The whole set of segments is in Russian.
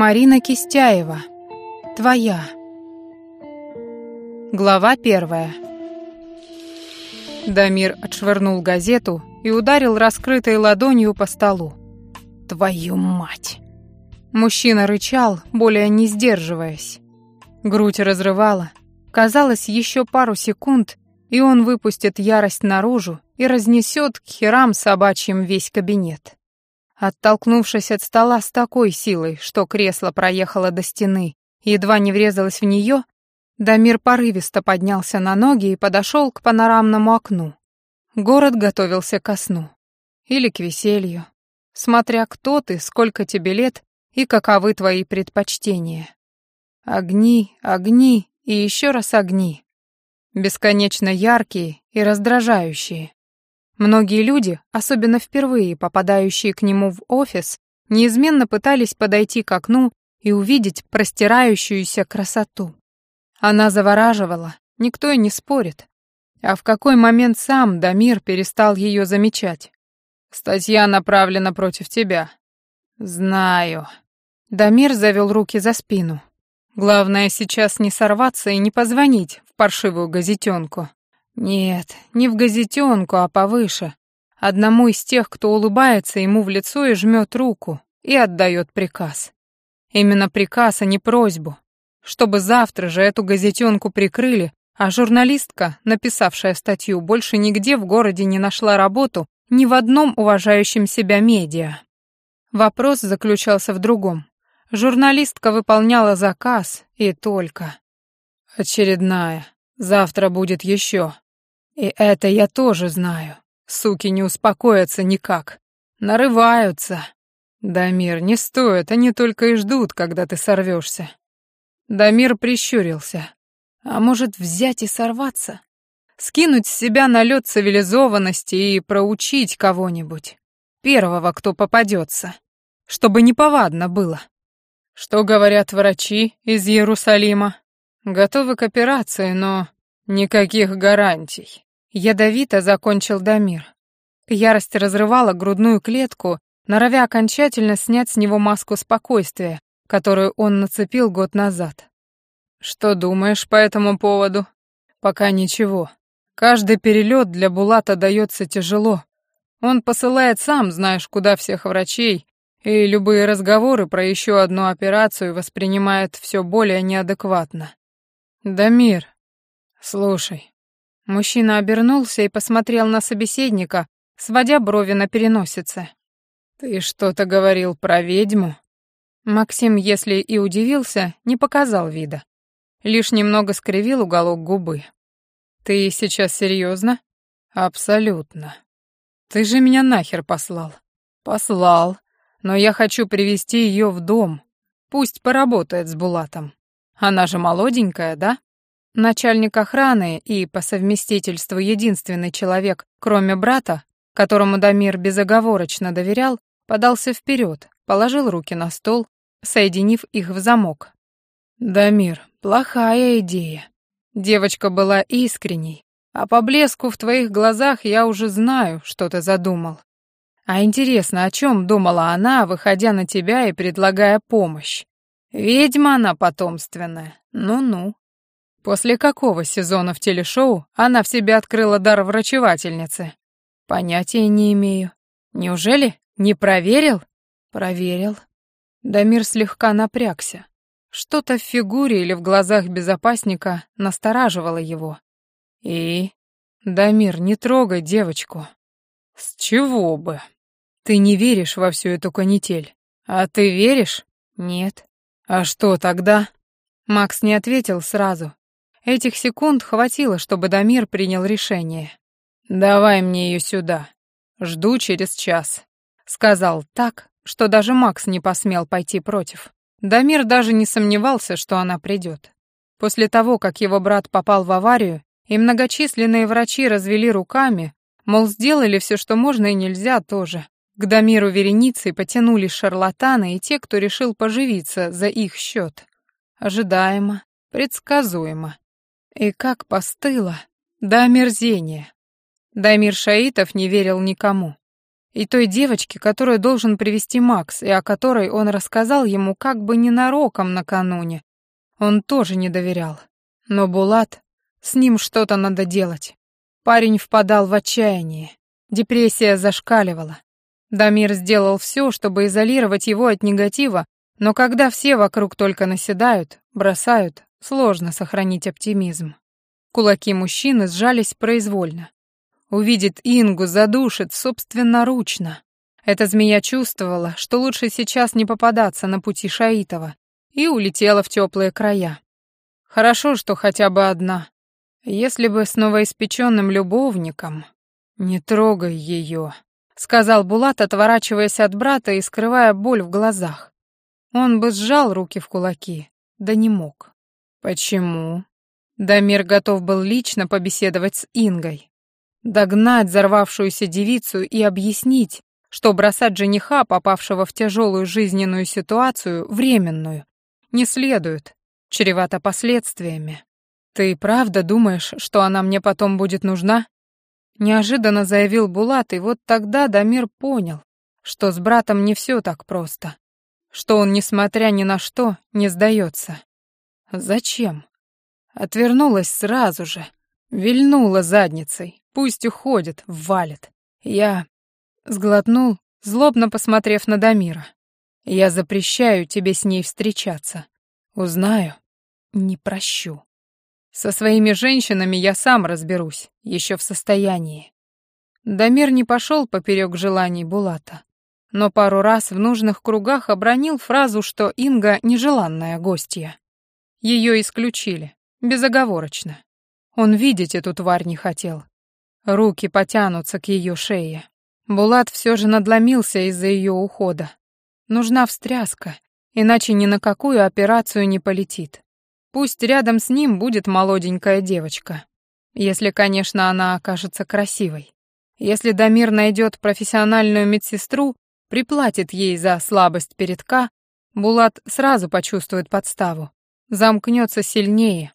Марина Кистяева. Твоя. Глава первая. Дамир отшвырнул газету и ударил раскрытой ладонью по столу. «Твою мать!» Мужчина рычал, более не сдерживаясь. Грудь разрывала. Казалось, еще пару секунд, и он выпустит ярость наружу и разнесет к херам собачьим весь кабинет. Оттолкнувшись от стола с такой силой, что кресло проехало до стены едва не врезалось в нее, Дамир порывисто поднялся на ноги и подошел к панорамному окну. Город готовился ко сну. Или к веселью. Смотря кто ты, сколько тебе лет и каковы твои предпочтения. Огни, огни и еще раз огни. Бесконечно яркие и раздражающие. Многие люди, особенно впервые попадающие к нему в офис, неизменно пытались подойти к окну и увидеть простирающуюся красоту. Она завораживала, никто и не спорит. А в какой момент сам Дамир перестал ее замечать? «Статья направлена против тебя». «Знаю». Дамир завел руки за спину. «Главное сейчас не сорваться и не позвонить в паршивую газетенку. Нет, не в газетенку, а повыше. Одному из тех, кто улыбается ему в лицо и жмет руку, и отдает приказ. Именно приказ, а не просьбу. Чтобы завтра же эту газетенку прикрыли, а журналистка, написавшая статью, больше нигде в городе не нашла работу ни в одном уважающем себя медиа. Вопрос заключался в другом. Журналистка выполняла заказ, и только. Очередная. Завтра будет еще. И это я тоже знаю. Суки не успокоятся никак. Нарываются. Дамир, не стоит, они только и ждут, когда ты сорвешься. Дамир прищурился. А может, взять и сорваться? Скинуть с себя налет цивилизованности и проучить кого-нибудь. Первого, кто попадется. Чтобы неповадно было. Что говорят врачи из Иерусалима? Готовы к операции, но никаких гарантий. Ядовито закончил Дамир. Ярость разрывала грудную клетку, норовя окончательно снять с него маску спокойствия, которую он нацепил год назад. «Что думаешь по этому поводу?» «Пока ничего. Каждый перелет для Булата дается тяжело. Он посылает сам, знаешь, куда всех врачей, и любые разговоры про еще одну операцию воспринимает все более неадекватно. Дамир, слушай, Мужчина обернулся и посмотрел на собеседника, сводя брови на переносице. «Ты что-то говорил про ведьму?» Максим, если и удивился, не показал вида. Лишь немного скривил уголок губы. «Ты сейчас серьезно? «Абсолютно. Ты же меня нахер послал». «Послал. Но я хочу привести ее в дом. Пусть поработает с Булатом. Она же молоденькая, да?» Начальник охраны и по совместительству единственный человек, кроме брата, которому Дамир безоговорочно доверял, подался вперед, положил руки на стол, соединив их в замок. «Дамир, плохая идея. Девочка была искренней, а по блеску в твоих глазах я уже знаю, что ты задумал. А интересно, о чем думала она, выходя на тебя и предлагая помощь? Ведьма она потомственная, ну-ну. После какого сезона в телешоу она в себе открыла дар врачевательницы? Понятия не имею. Неужели не проверил? Проверил. Дамир слегка напрягся. Что-то в фигуре или в глазах безопасника настораживало его. И... Дамир, не трогай девочку. С чего бы? Ты не веришь во всю эту канитель. А ты веришь? Нет. А что тогда? Макс не ответил сразу, Этих секунд хватило, чтобы Дамир принял решение. «Давай мне ее сюда. Жду через час», — сказал так, что даже Макс не посмел пойти против. Дамир даже не сомневался, что она придет. После того, как его брат попал в аварию, и многочисленные врачи развели руками, мол, сделали все, что можно и нельзя тоже. К Дамиру вереницей потянулись шарлатаны и те, кто решил поживиться за их счет. Ожидаемо, предсказуемо. И как постыло, до омерзения. Дамир Шаитов не верил никому. и той девочке, которую должен привести Макс, и о которой он рассказал ему как бы ненароком накануне. Он тоже не доверял. Но Булат, с ним что-то надо делать. Парень впадал в отчаяние. Депрессия зашкаливала. Дамир сделал все, чтобы изолировать его от негатива, но когда все вокруг только наседают, бросают, сложно сохранить оптимизм. Кулаки мужчины сжались произвольно. Увидит Ингу, задушит собственноручно. Эта змея чувствовала, что лучше сейчас не попадаться на пути Шаитова, и улетела в теплые края. Хорошо, что хотя бы одна. Если бы с новоиспеченным любовником... «Не трогай ее», — сказал Булат, отворачиваясь от брата и скрывая боль в глазах. Он бы сжал руки в кулаки, да не мог. «Почему?» Дамир готов был лично побеседовать с Ингой. Догнать взорвавшуюся девицу и объяснить, что бросать жениха, попавшего в тяжелую жизненную ситуацию, временную, не следует, чревато последствиями. «Ты правда думаешь, что она мне потом будет нужна?» Неожиданно заявил Булат, и вот тогда Дамир понял, что с братом не все так просто, что он, несмотря ни на что, не сдается. Зачем? Отвернулась сразу же, вильнула задницей, пусть уходит, валит. Я сглотнул, злобно посмотрев на Дамира. Я запрещаю тебе с ней встречаться. Узнаю, не прощу. Со своими женщинами я сам разберусь, еще в состоянии. Дамир не пошел поперек желаний Булата, но пару раз в нужных кругах обронил фразу, что Инга — нежеланная гостья. Ее исключили, безоговорочно. Он видеть эту тварь не хотел. Руки потянутся к ее шее. Булат все же надломился из-за ее ухода. Нужна встряска, иначе ни на какую операцию не полетит. Пусть рядом с ним будет молоденькая девочка. Если, конечно, она окажется красивой. Если Дамир найдет профессиональную медсестру, приплатит ей за слабость передка, Булат сразу почувствует подставу. Замкнется сильнее.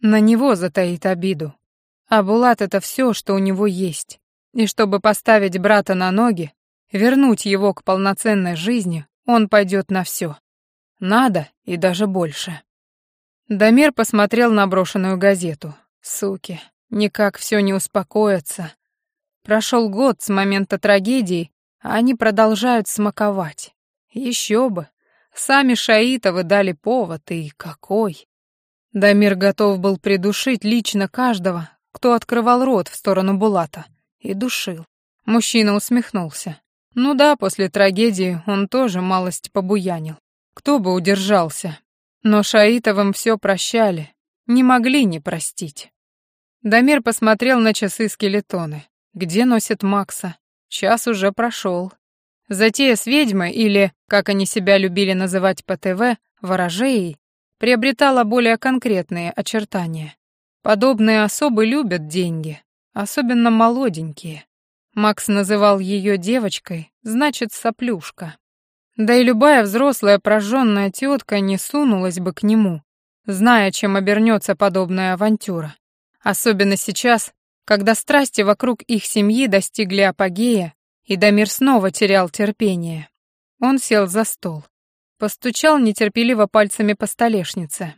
На него затаит обиду. А Булат — это все, что у него есть. И чтобы поставить брата на ноги, вернуть его к полноценной жизни, он пойдет на все. Надо и даже больше. Дамир посмотрел на брошенную газету. Суки, никак все не успокоятся. Прошел год с момента трагедии, а они продолжают смаковать. Еще бы. Сами Шаитовы дали повод, и какой. Дамир готов был придушить лично каждого, кто открывал рот в сторону Булата. И душил. Мужчина усмехнулся. Ну да, после трагедии он тоже малость побуянил. Кто бы удержался, но Шаитовым все прощали, не могли не простить. Дамир посмотрел на часы скелетоны. Где носит Макса? Час уже прошел. Затея с ведьмой, или, как они себя любили называть по ТВ, ворожеей, приобретала более конкретные очертания. Подобные особы любят деньги, особенно молоденькие. Макс называл ее девочкой, значит, соплюшка. Да и любая взрослая прожженная тетка не сунулась бы к нему, зная, чем обернется подобная авантюра. Особенно сейчас, когда страсти вокруг их семьи достигли апогея, и Дамир снова терял терпение. Он сел за стол. Постучал нетерпеливо пальцами по столешнице.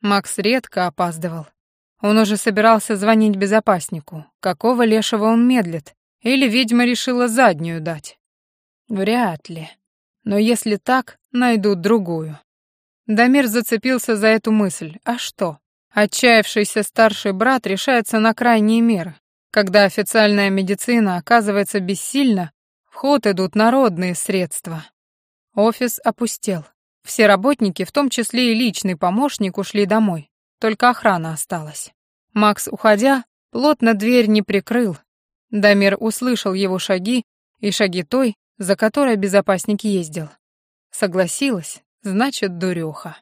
Макс редко опаздывал. Он уже собирался звонить безопаснику. Какого лешего он медлит? Или ведьма решила заднюю дать? Вряд ли. Но если так, найдут другую. Дамир зацепился за эту мысль. А что? Отчаявшийся старший брат решается на крайние меры. Когда официальная медицина оказывается бессильна, в ход идут народные средства. Офис опустел. Все работники, в том числе и личный помощник, ушли домой. Только охрана осталась. Макс, уходя, плотно дверь не прикрыл. Дамир услышал его шаги и шаги той, за которой безопасник ездил. Согласилась, значит, дуреха.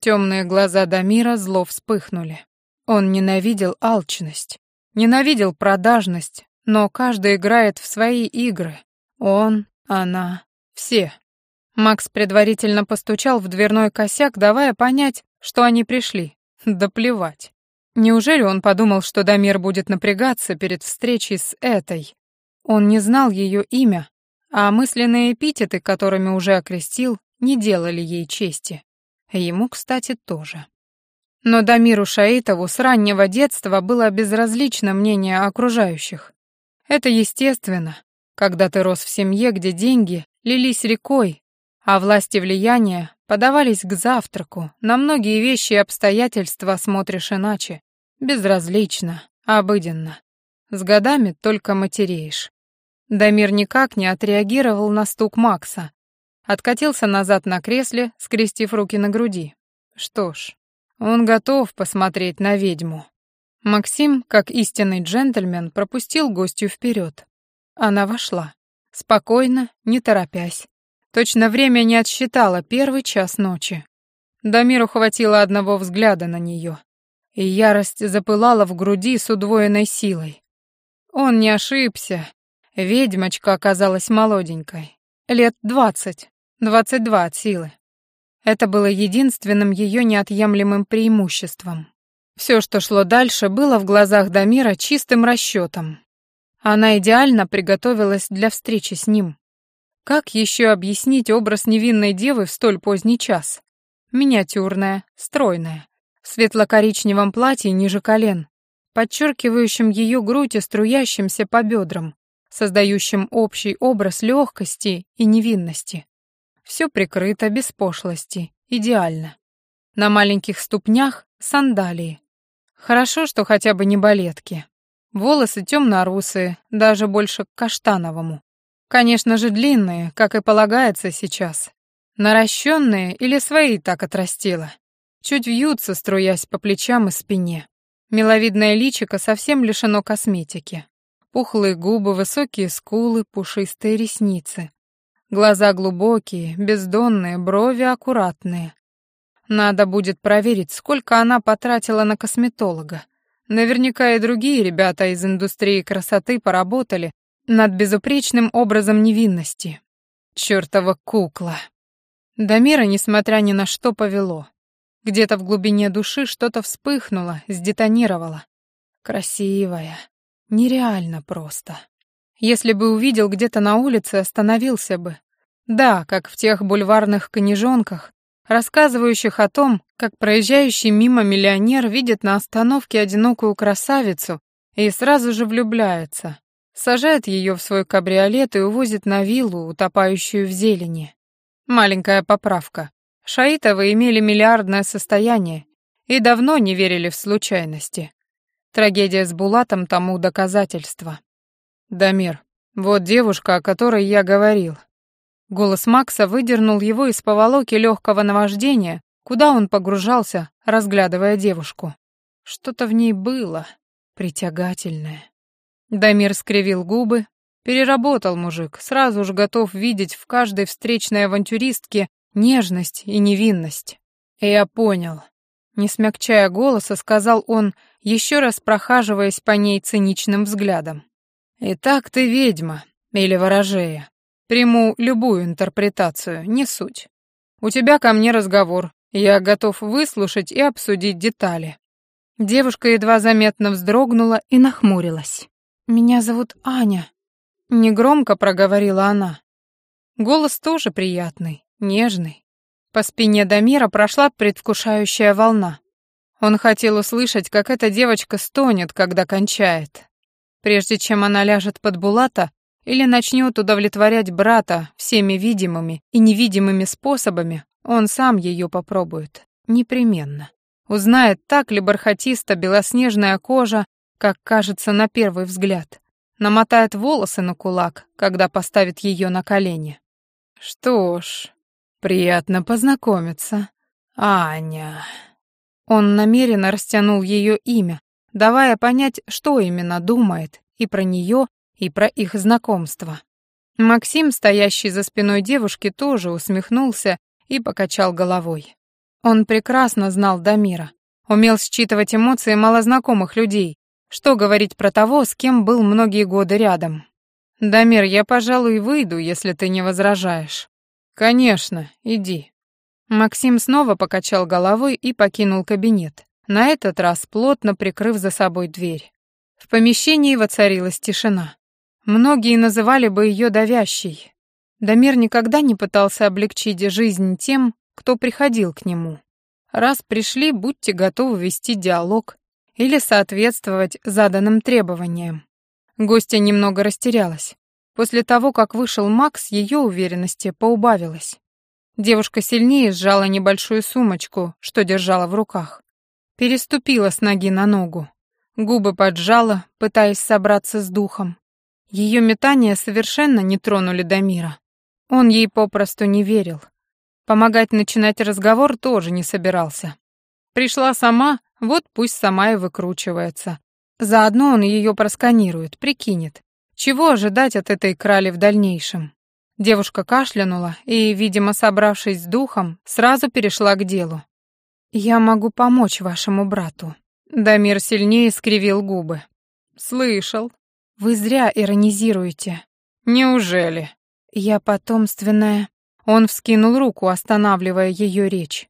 Темные глаза Дамира зло вспыхнули. Он ненавидел алчность, ненавидел продажность, но каждый играет в свои игры. Он, она, все. Макс предварительно постучал в дверной косяк, давая понять, что они пришли. Да плевать. Неужели он подумал, что Дамир будет напрягаться перед встречей с этой? Он не знал ее имя, а мысленные эпитеты, которыми уже окрестил, не делали ей чести. Ему, кстати, тоже. Но Дамиру Шаитову с раннего детства было безразлично мнение окружающих. Это естественно, когда ты рос в семье, где деньги лились рекой, а власти и влияние подавались к завтраку, на многие вещи и обстоятельства смотришь иначе, безразлично, обыденно. С годами только матереешь. Дамир никак не отреагировал на стук Макса. Откатился назад на кресле, скрестив руки на груди. Что ж, он готов посмотреть на ведьму. Максим, как истинный джентльмен, пропустил гостью вперед. Она вошла. Спокойно, не торопясь. Точно время не отсчитала первый час ночи. Дамиру хватило одного взгляда на нее, и ярость запылала в груди с удвоенной силой. Он не ошибся. Ведьмочка оказалась молоденькой. Лет двадцать, двадцать два от силы. Это было единственным ее неотъемлемым преимуществом. Все, что шло дальше, было в глазах Дамира чистым расчетом. Она идеально приготовилась для встречи с ним. Как еще объяснить образ невинной девы в столь поздний час? Миниатюрная, стройная, в светло-коричневом платье ниже колен, подчеркивающим ее грудь и струящимся по бедрам, создающим общий образ легкости и невинности. Все прикрыто без пошлости, идеально. На маленьких ступнях сандалии. Хорошо, что хотя бы не балетки. Волосы темно-русые, даже больше к каштановому. Конечно же, длинные, как и полагается сейчас. Наращенные или свои так отрастила. Чуть вьются, струясь по плечам и спине. Миловидное личико совсем лишено косметики. Пухлые губы, высокие скулы, пушистые ресницы. Глаза глубокие, бездонные, брови аккуратные. Надо будет проверить, сколько она потратила на косметолога. Наверняка и другие ребята из индустрии красоты поработали над безупречным образом невинности. Чёртова кукла. Дамира, несмотря ни на что, повело. Где-то в глубине души что-то вспыхнуло, сдетонировало. Красивая. Нереально просто. Если бы увидел где-то на улице, остановился бы. Да, как в тех бульварных книжонках, рассказывающих о том, как проезжающий мимо миллионер видит на остановке одинокую красавицу и сразу же влюбляется, сажает ее в свой кабриолет и увозит на виллу, утопающую в зелени. Маленькая поправка. Шаитовы имели миллиардное состояние и давно не верили в случайности. Трагедия с Булатом тому доказательство. «Дамир, вот девушка, о которой я говорил». Голос Макса выдернул его из поволоки легкого наваждения, куда он погружался, разглядывая девушку. Что-то в ней было притягательное. Дамир скривил губы, переработал мужик, сразу же готов видеть в каждой встречной авантюристке нежность и невинность. «Я понял», — не смягчая голоса, сказал он, еще раз прохаживаясь по ней циничным взглядом. «Итак, ты ведьма или ворожея. Приму любую интерпретацию, не суть. У тебя ко мне разговор, я готов выслушать и обсудить детали». Девушка едва заметно вздрогнула и нахмурилась. «Меня зовут Аня», — негромко проговорила она. Голос тоже приятный, нежный. По спине Дамира прошла предвкушающая волна. Он хотел услышать, как эта девочка стонет, когда кончает, прежде чем она ляжет под Булата или начнет удовлетворять брата всеми видимыми и невидимыми способами, он сам ее попробует. Непременно. Узнает, так ли бархатиста белоснежная кожа, как кажется на первый взгляд. Намотает волосы на кулак, когда поставит ее на колени. Что ж, приятно познакомиться. Аня. Он намеренно растянул ее имя, давая понять, что именно думает и про нее, и про их знакомство. Максим, стоящий за спиной девушки, тоже усмехнулся и покачал головой. Он прекрасно знал Дамира, умел считывать эмоции малознакомых людей, что говорить про того, с кем был многие годы рядом. «Дамир, я, пожалуй, выйду, если ты не возражаешь». «Конечно, иди». Максим снова покачал головой и покинул кабинет на этот раз плотно прикрыв за собой дверь. В помещении воцарилась тишина. Многие называли бы ее давящей. Дамир никогда не пытался облегчить жизнь тем, кто приходил к нему. Раз пришли, будьте готовы вести диалог или соответствовать заданным требованиям. Гостья немного растерялась. После того, как вышел Макс, ее уверенности поубавилось. Девушка сильнее сжала небольшую сумочку, что держала в руках. Переступила с ноги на ногу. Губы поджала, пытаясь собраться с духом. Ее метания совершенно не тронули Дамира. Он ей попросту не верил. Помогать начинать разговор тоже не собирался. Пришла сама, вот пусть сама и выкручивается. Заодно он ее просканирует, прикинет. Чего ожидать от этой крали в дальнейшем? Девушка кашлянула и, видимо, собравшись с духом, сразу перешла к делу. «Я могу помочь вашему брату». Дамир сильнее скривил губы. «Слышал». «Вы зря иронизируете». «Неужели?» «Я потомственная...» Он вскинул руку, останавливая ее речь.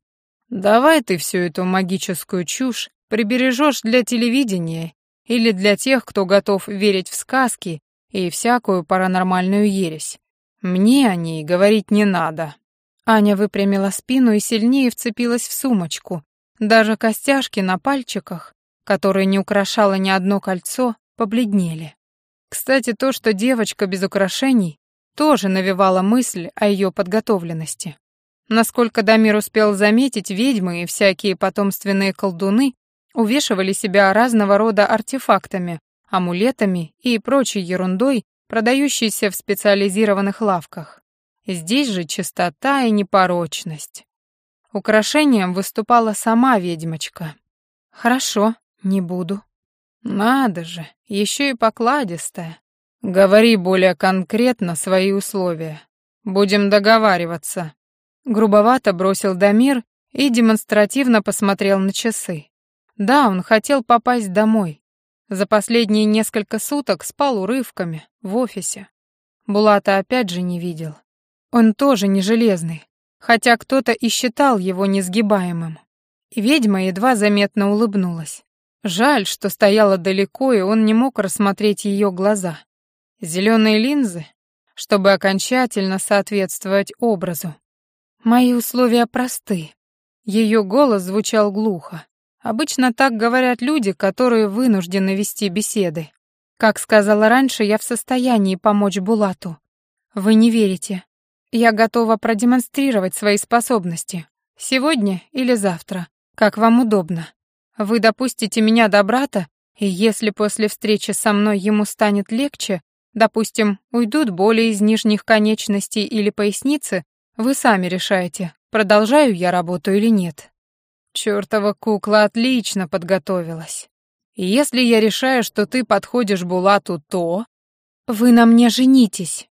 «Давай ты всю эту магическую чушь прибережешь для телевидения или для тех, кто готов верить в сказки и всякую паранормальную ересь. Мне о ней говорить не надо». Аня выпрямила спину и сильнее вцепилась в сумочку. Даже костяшки на пальчиках, которые не украшало ни одно кольцо, побледнели. Кстати, то, что девочка без украшений, тоже навевало мысль о ее подготовленности. Насколько Дамир успел заметить, ведьмы и всякие потомственные колдуны увешивали себя разного рода артефактами, амулетами и прочей ерундой, продающейся в специализированных лавках. Здесь же чистота и непорочность. Украшением выступала сама ведьмочка. «Хорошо, не буду». «Надо же, еще и покладистая. Говори более конкретно свои условия. Будем договариваться». Грубовато бросил Дамир и демонстративно посмотрел на часы. Да, он хотел попасть домой. За последние несколько суток спал урывками, в офисе. Булата опять же не видел. Он тоже не железный, хотя кто-то и считал его несгибаемым. Ведьма едва заметно улыбнулась. Жаль, что стояла далеко, и он не мог рассмотреть ее глаза. Зеленые линзы, чтобы окончательно соответствовать образу. Мои условия просты. Ее голос звучал глухо. Обычно так говорят люди, которые вынуждены вести беседы. Как сказала раньше, я в состоянии помочь Булату. Вы не верите. Я готова продемонстрировать свои способности. Сегодня или завтра, как вам удобно. Вы допустите меня до брата, и если после встречи со мной ему станет легче, допустим, уйдут боли из нижних конечностей или поясницы, вы сами решаете, продолжаю я работу или нет. Чёртова кукла отлично подготовилась. И если я решаю, что ты подходишь Булату, то... Вы на мне женитесь.